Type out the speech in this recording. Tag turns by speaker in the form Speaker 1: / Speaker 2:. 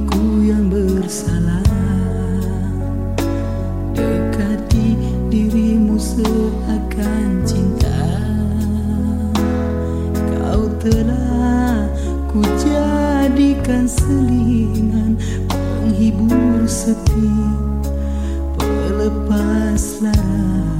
Speaker 1: diriku yang bersalah. Dekati dirimu seakan cinta. Kau telah ku jadikan selingan Penghibur sepi Pelepas lara.